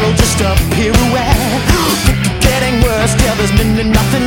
spiral, just a pirouette. Getting worse, Till there's nothing.